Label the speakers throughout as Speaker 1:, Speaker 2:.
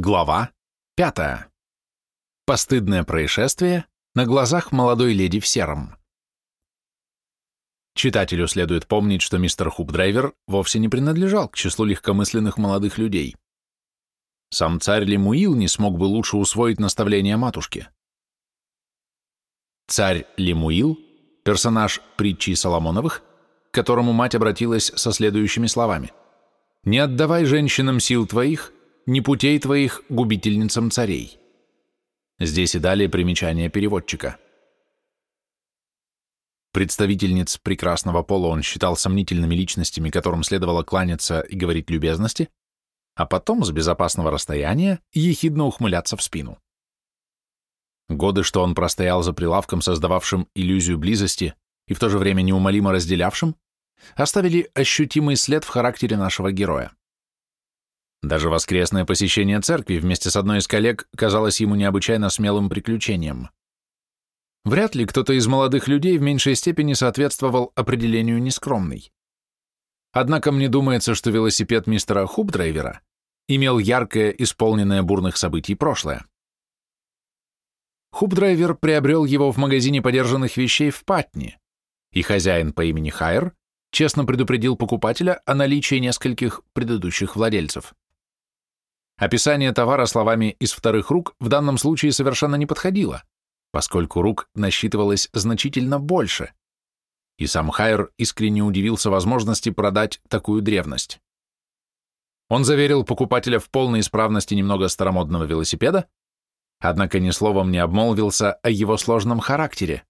Speaker 1: Глава пятая. Постыдное происшествие на глазах молодой леди в сером. Читателю следует помнить, что мистер Хупдрайвер вовсе не принадлежал к числу легкомысленных молодых людей. Сам царь Лемуил не смог бы лучше усвоить наставления матушки. Царь Лемуил – персонаж притчи Соломоновых, к которому мать обратилась со следующими словами. «Не отдавай женщинам сил твоих, не путей твоих губительницам царей». Здесь и далее примечание переводчика. Представительниц прекрасного пола он считал сомнительными личностями, которым следовало кланяться и говорить любезности, а потом с безопасного расстояния ехидно ухмыляться в спину. Годы, что он простоял за прилавком, создававшим иллюзию близости и в то же время неумолимо разделявшим, оставили ощутимый след в характере нашего героя. Даже воскресное посещение церкви вместе с одной из коллег казалось ему необычайно смелым приключением. Вряд ли кто-то из молодых людей в меньшей степени соответствовал определению нескромный. Однако мне думается, что велосипед мистера Хубдрайвера имел яркое, исполненное бурных событий прошлое. Хубдрайвер приобрел его в магазине подержанных вещей в Патни, и хозяин по имени Хайер честно предупредил покупателя о наличии нескольких предыдущих владельцев. Описание товара словами из вторых рук в данном случае совершенно не подходило, поскольку рук насчитывалось значительно больше, и сам Хайер искренне удивился возможности продать такую древность. Он заверил покупателя в полной исправности немного старомодного велосипеда, однако ни словом не обмолвился о его сложном характере.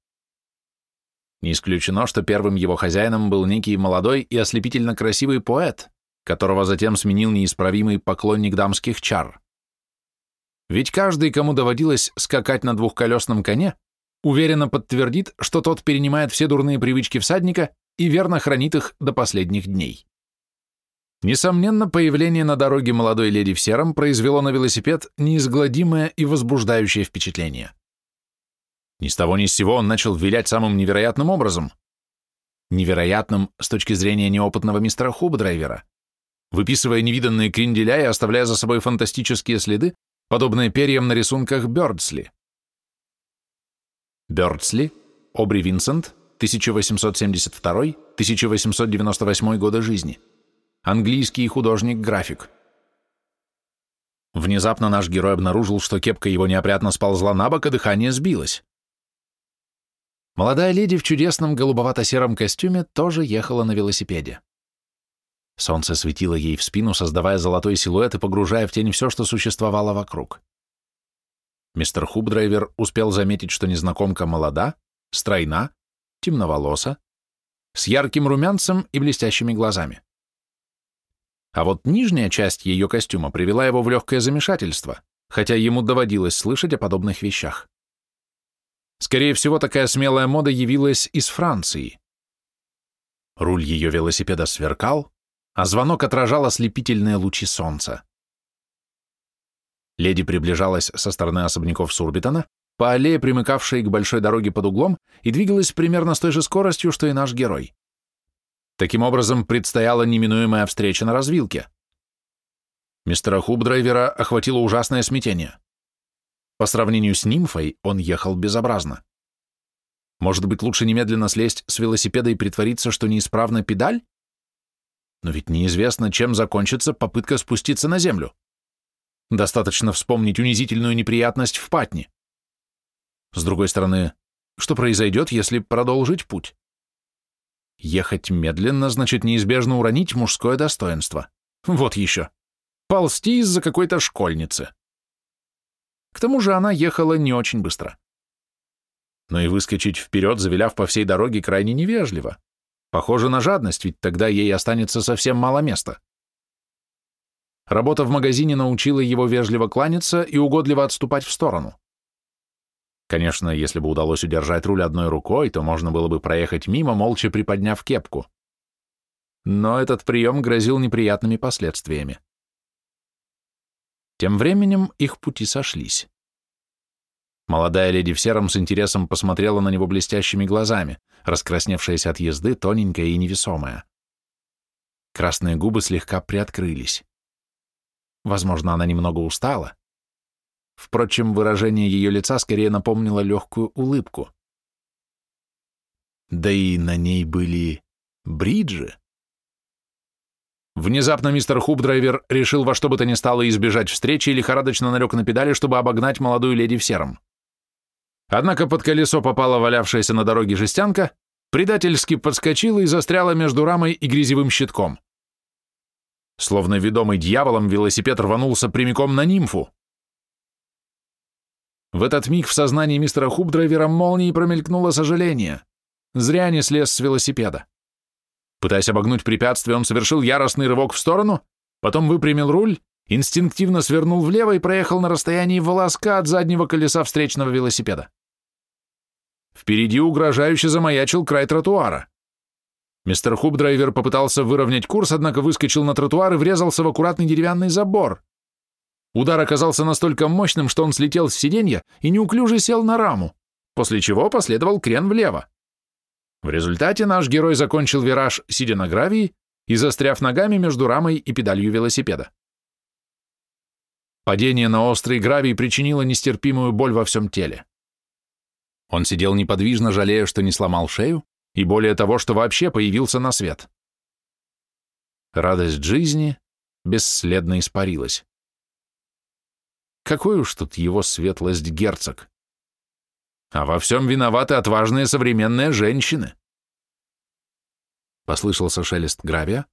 Speaker 1: Не исключено, что первым его хозяином был некий молодой и ослепительно красивый поэт, которого затем сменил неисправимый поклонник дамских чар. Ведь каждый, кому доводилось скакать на двухколесном коне, уверенно подтвердит, что тот перенимает все дурные привычки всадника и верно хранит их до последних дней. Несомненно, появление на дороге молодой леди в сером произвело на велосипед неизгладимое и возбуждающее впечатление. Ни с того ни с сего он начал вилять самым невероятным образом. Невероятным с точки зрения неопытного мистера Хуб-драйвера выписывая невиданные кренделя и оставляя за собой фантастические следы, подобные перьям на рисунках Бёрдсли. Бёрдсли, Обри Винсент, 1872-1898 года жизни. Английский художник-график. Внезапно наш герой обнаружил, что кепка его неопрятно сползла на бок, а дыхание сбилось. Молодая леди в чудесном голубовато-сером костюме тоже ехала на велосипеде. Солнце светило ей в спину, создавая золотой силуэт и погружая в тень все, что существовало вокруг. Мистер Хубдрайвер успел заметить, что незнакомка молода, стройна, темноволоса, с ярким румянцем и блестящими глазами. А вот нижняя часть ее костюма привела его в легкое замешательство, хотя ему доводилось слышать о подобных вещах. Скорее всего, такая смелая мода явилась из Франции. Руль ее велосипеда сверкал, а звонок отражал ослепительные лучи солнца. Леди приближалась со стороны особняков Сурбитона, по аллее, примыкавшей к большой дороге под углом, и двигалась примерно с той же скоростью, что и наш герой. Таким образом, предстояла неминуемая встреча на развилке. Мистера Хубдрайвера охватило ужасное смятение. По сравнению с нимфой он ехал безобразно. Может быть, лучше немедленно слезть с велосипеда и притвориться, что неисправна педаль? Но ведь неизвестно, чем закончится попытка спуститься на землю. Достаточно вспомнить унизительную неприятность в Патне. С другой стороны, что произойдет, если продолжить путь? Ехать медленно значит неизбежно уронить мужское достоинство. Вот еще. Ползти из-за какой-то школьницы. К тому же она ехала не очень быстро. Но и выскочить вперед, завиляв по всей дороге, крайне невежливо. Похоже на жадность, ведь тогда ей останется совсем мало места. Работа в магазине научила его вежливо кланяться и угодливо отступать в сторону. Конечно, если бы удалось удержать руль одной рукой, то можно было бы проехать мимо, молча приподняв кепку. Но этот прием грозил неприятными последствиями. Тем временем их пути сошлись. Молодая леди в сером с интересом посмотрела на него блестящими глазами, раскрасневшаяся от езды, тоненькая и невесомая. Красные губы слегка приоткрылись. Возможно, она немного устала, Впрочем, выражение ее лица скорее напомнило легкую улыбку. Да и на ней были бриджи. Внезапно мистер Хубдрайвер решил во что бы то ни стало избежать встречи и лихорадочно налег на педали, чтобы обогнать молодую леди в сером. Однако под колесо попала валявшаяся на дороге жестянка, предательски подскочила и застряла между рамой и грязевым щитком. Словно ведомый дьяволом, велосипед рванулся прямиком на нимфу. В этот миг в сознании мистера Хубдрайвера молнией промелькнуло сожаление. Зря не слез с велосипеда. Пытаясь обогнуть препятствие, он совершил яростный рывок в сторону, потом выпрямил руль, инстинктивно свернул влево и проехал на расстоянии волоска от заднего колеса встречного велосипеда. Впереди угрожающе замаячил край тротуара. Мистер Хубдрайвер попытался выровнять курс, однако выскочил на тротуар и врезался в аккуратный деревянный забор. Удар оказался настолько мощным, что он слетел с сиденья и неуклюже сел на раму, после чего последовал крен влево. В результате наш герой закончил вираж, сидя на гравии и застряв ногами между рамой и педалью велосипеда. Падение на острый гравий причинило нестерпимую боль во всем теле. Он сидел неподвижно, жалея, что не сломал шею, и более того, что вообще появился на свет. Радость жизни бесследно испарилась. Какой уж тут его светлость герцог. А во всем виноваты отважные современные женщины. Послышался шелест гравия,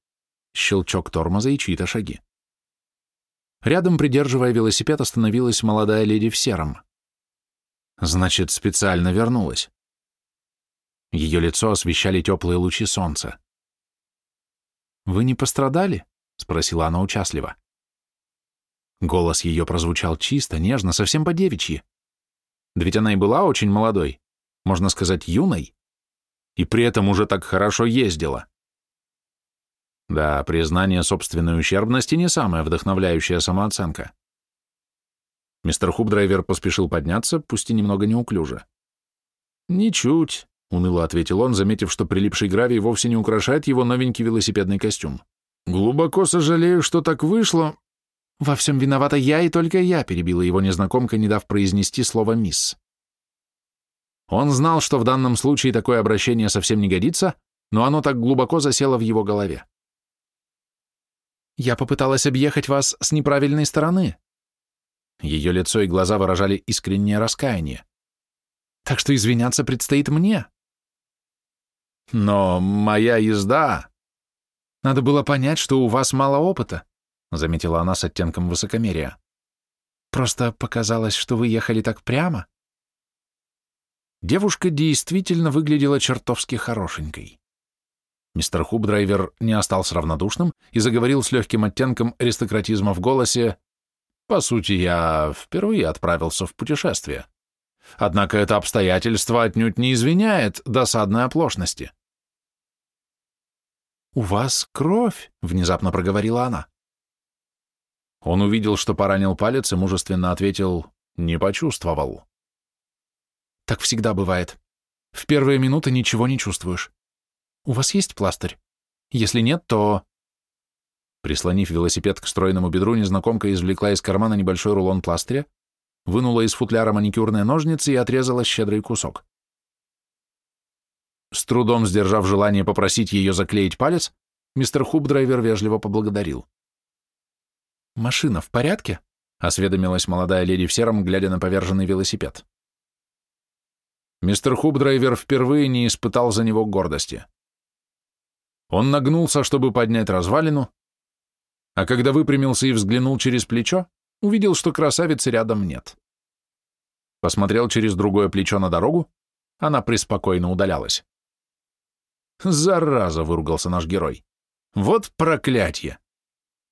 Speaker 1: щелчок тормоза и чьи-то шаги. Рядом, придерживая велосипед, остановилась молодая леди в сером. Значит, специально вернулась. Ее лицо освещали теплые лучи солнца. «Вы не пострадали?» — спросила она участливо. Голос ее прозвучал чисто, нежно, совсем по-девичьи. Да ведь она и была очень молодой, можно сказать, юной, и при этом уже так хорошо ездила. Да, признание собственной ущербности не самая вдохновляющая самооценка. Мистер Хубдрайвер поспешил подняться, пусть и немного неуклюже. «Ничуть», — уныло ответил он, заметив, что прилипший гравий вовсе не украшает его новенький велосипедный костюм. «Глубоко сожалею, что так вышло, «Во всем виновата я и только я», — перебила его незнакомка, не дав произнести слово «мисс». Он знал, что в данном случае такое обращение совсем не годится, но оно так глубоко засело в его голове. «Я попыталась объехать вас с неправильной стороны». Ее лицо и глаза выражали искреннее раскаяние. «Так что извиняться предстоит мне». «Но моя езда...» «Надо было понять, что у вас мало опыта заметила она с оттенком высокомерия. Просто показалось, что вы ехали так прямо. Девушка действительно выглядела чертовски хорошенькой. Мистер Хубдрайвер не остался равнодушным и заговорил с легким оттенком аристократизма в голосе. «По сути, я впервые отправился в путешествие. Однако это обстоятельство отнюдь не извиняет досадной оплошности». «У вас кровь», — внезапно проговорила она. Он увидел, что поранил палец, и мужественно ответил «не почувствовал». Так всегда бывает. В первые минуты ничего не чувствуешь. У вас есть пластырь? Если нет, то... Прислонив велосипед к стройному бедру, незнакомка извлекла из кармана небольшой рулон пластыря, вынула из футляра маникюрные ножницы и отрезала щедрый кусок. С трудом сдержав желание попросить ее заклеить палец, мистер Хубдрайвер вежливо поблагодарил. «Машина в порядке?» — осведомилась молодая леди в сером, глядя на поверженный велосипед. Мистер Хубдрайвер впервые не испытал за него гордости. Он нагнулся, чтобы поднять развалину, а когда выпрямился и взглянул через плечо, увидел, что красавицы рядом нет. Посмотрел через другое плечо на дорогу, она преспокойно удалялась. «Зараза!» — выругался наш герой. «Вот проклятье!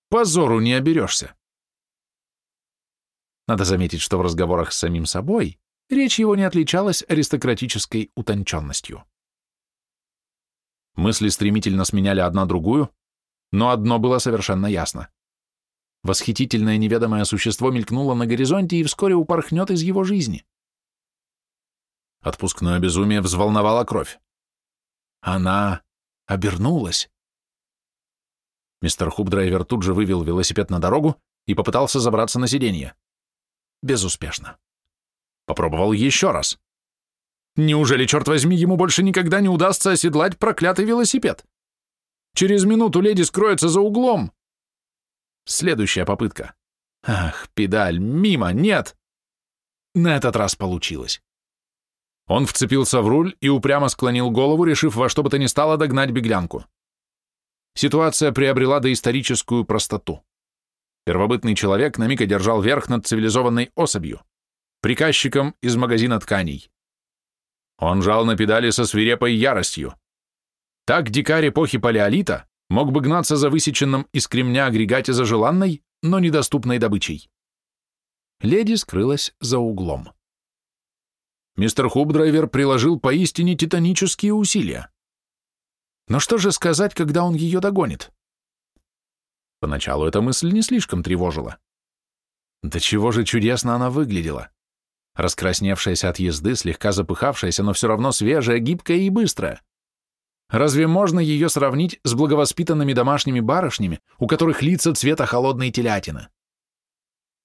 Speaker 1: Позору не оберешься. Надо заметить, что в разговорах с самим собой речь его не отличалась аристократической утонченностью. Мысли стремительно сменяли одна другую, но одно было совершенно ясно. Восхитительное неведомое существо мелькнуло на горизонте и вскоре упорхнет из его жизни. Отпускное безумие взволновало кровь. Она обернулась. Мистер Хубдрайвер тут же вывел велосипед на дорогу и попытался забраться на сиденье. Безуспешно. Попробовал еще раз. Неужели, черт возьми, ему больше никогда не удастся оседлать проклятый велосипед? Через минуту леди скроется за углом. Следующая попытка. Ах, педаль, мимо, нет. На этот раз получилось. Он вцепился в руль и упрямо склонил голову, решив во что бы то ни стало догнать беглянку. Ситуация приобрела доисторическую простоту. Первобытный человек на миг одержал верх над цивилизованной особью, приказчиком из магазина тканей. Он жал на педали со свирепой яростью. Так дикарь эпохи палеолита мог бы гнаться за высеченным из кремня агрегате за желанной, но недоступной добычей. Леди скрылась за углом. Мистер Хубдрайвер приложил поистине титанические усилия. Но что же сказать, когда он ее догонит? Поначалу эта мысль не слишком тревожила. Да чего же чудесно она выглядела. Раскрасневшаяся от езды, слегка запыхавшаяся, но все равно свежая, гибкая и быстрая. Разве можно ее сравнить с благовоспитанными домашними барышнями, у которых лица цвета холодной телятины?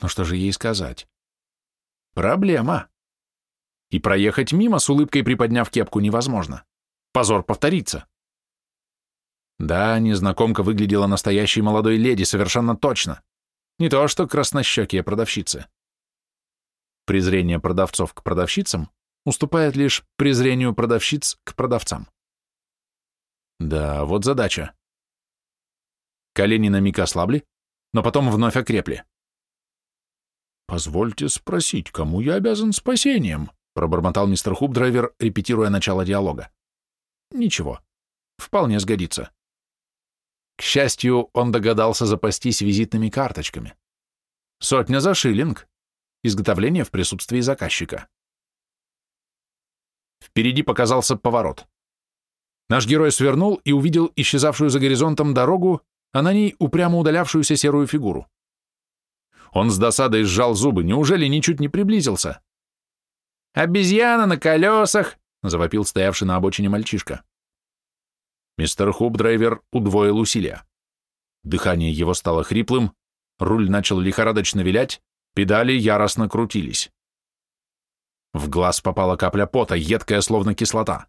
Speaker 1: Но что же ей сказать? Проблема. И проехать мимо с улыбкой приподняв кепку невозможно. Позор повторится. Да, незнакомка выглядела настоящей молодой леди, совершенно точно. Не то что краснощекие продавщицы. Презрение продавцов к продавщицам уступает лишь презрению продавщиц к продавцам. Да, вот задача. Колени на миг ослабли, но потом вновь окрепли. «Позвольте спросить, кому я обязан спасением?» пробормотал мистер Хубдрайвер, репетируя начало диалога. «Ничего, вполне сгодится». К счастью, он догадался запастись визитными карточками. Сотня за шиллинг. Изготовление в присутствии заказчика. Впереди показался поворот. Наш герой свернул и увидел исчезавшую за горизонтом дорогу, а на ней упрямо удалявшуюся серую фигуру. Он с досадой сжал зубы, неужели ничуть не приблизился? «Обезьяна на колесах!» — завопил стоявший на обочине мальчишка. Мистер Хубдрайвер удвоил усилия. Дыхание его стало хриплым, руль начал лихорадочно вилять, педали яростно крутились. В глаз попала капля пота, едкая, словно кислота.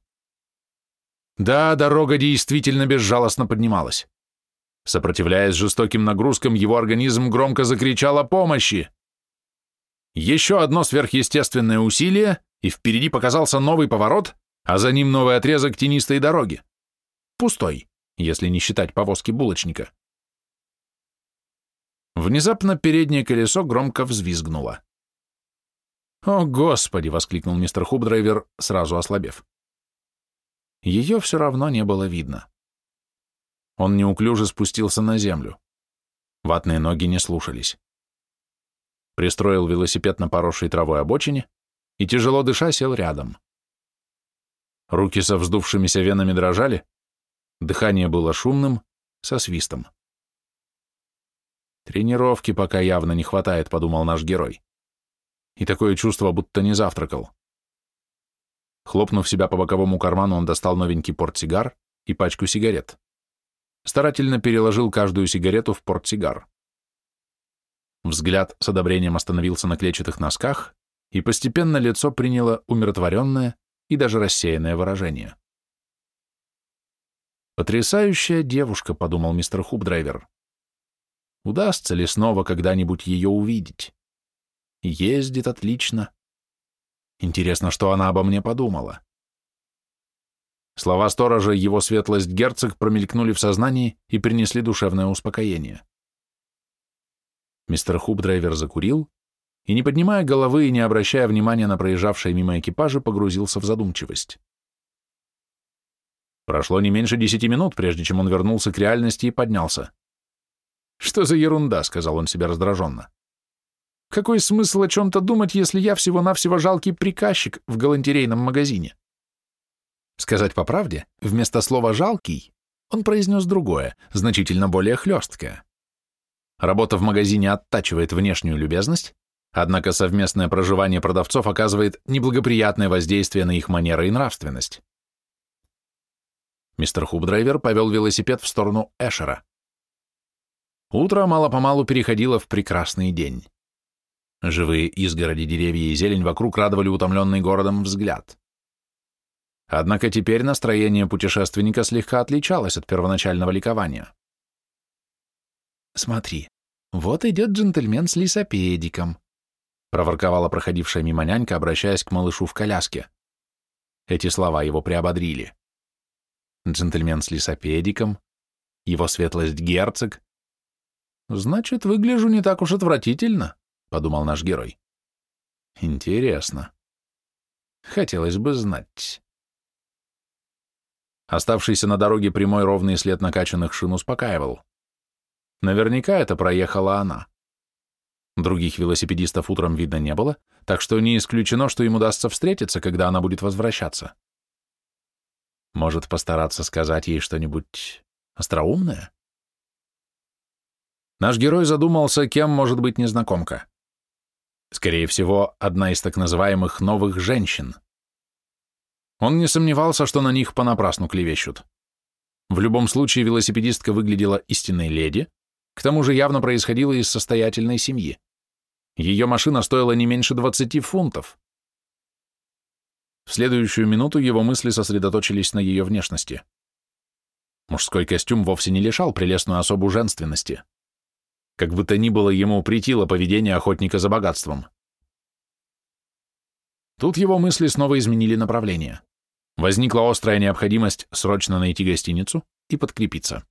Speaker 1: Да, дорога действительно безжалостно поднималась. Сопротивляясь жестоким нагрузкам, его организм громко закричал о помощи. Еще одно сверхъестественное усилие, и впереди показался новый поворот, а за ним новый отрезок тенистой дороги. Пустой, если не считать повозки булочника. Внезапно переднее колесо громко взвизгнуло. «О, Господи!» — воскликнул мистер Хубдрайвер, сразу ослабев. Ее все равно не было видно. Он неуклюже спустился на землю. Ватные ноги не слушались. Пристроил велосипед на поросшей травой обочине и, тяжело дыша, сел рядом. Руки со вздувшимися венами дрожали, дыхание было шумным, со свистом. «Тренировки пока явно не хватает», — подумал наш герой. И такое чувство, будто не завтракал. Хлопнув себя по боковому карману, он достал новенький портсигар и пачку сигарет. Старательно переложил каждую сигарету в портсигар. Взгляд с одобрением остановился на клетчатых носках, и постепенно лицо приняло умиротворенное и даже рассеянное выражение. «Потрясающая девушка», — подумал мистер Хубдрайвер. «Удастся ли снова когда-нибудь ее увидеть? Ездит отлично, Интересно, что она обо мне подумала. Слова сторожа «Его светлость герцог» промелькнули в сознании и принесли душевное успокоение. Мистер Хубдрайвер закурил и, не поднимая головы и не обращая внимания на проезжавшие мимо экипажи, погрузился в задумчивость. Прошло не меньше десяти минут, прежде чем он вернулся к реальности и поднялся. «Что за ерунда?» — сказал он себе раздраженно. Какой смысл о чем-то думать, если я всего-навсего жалкий приказчик в галантерейном магазине? Сказать по правде, вместо слова «жалкий» он произнес другое, значительно более хлесткое. Работа в магазине оттачивает внешнюю любезность, однако совместное проживание продавцов оказывает неблагоприятное воздействие на их манеры и нравственность. Мистер Хубдрайвер повел велосипед в сторону Эшера. Утро мало-помалу переходило в прекрасный день. Живые изгороди, деревья и зелень вокруг радовали утомленный городом взгляд. Однако теперь настроение путешественника слегка отличалось от первоначального ликования. «Смотри, вот идет джентльмен с лисопедиком», проворковала проходившая мимо нянька, обращаясь к малышу в коляске. Эти слова его приободрили. Джентльмен с лисопедиком, его светлость герцог. Значит, выгляжу не так уж отвратительно, подумал наш герой. Интересно. Хотелось бы знать. Оставшийся на дороге прямой ровный след накачанных шин успокаивал. Наверняка это проехала она. Других велосипедистов утром видно не было, так что не исключено, что им удастся встретиться, когда она будет возвращаться. Может, постараться сказать ей что-нибудь остроумное? Наш герой задумался, кем может быть незнакомка. Скорее всего, одна из так называемых новых женщин. Он не сомневался, что на них понапрасну клевещут. В любом случае, велосипедистка выглядела истинной леди, к тому же явно происходила из состоятельной семьи. Ее машина стоила не меньше 20 фунтов. В следующую минуту его мысли сосредоточились на ее внешности. Мужской костюм вовсе не лишал прелестную особу женственности. Как бы то ни было, ему притило поведение охотника за богатством. Тут его мысли снова изменили направление. Возникла острая необходимость срочно найти гостиницу и подкрепиться.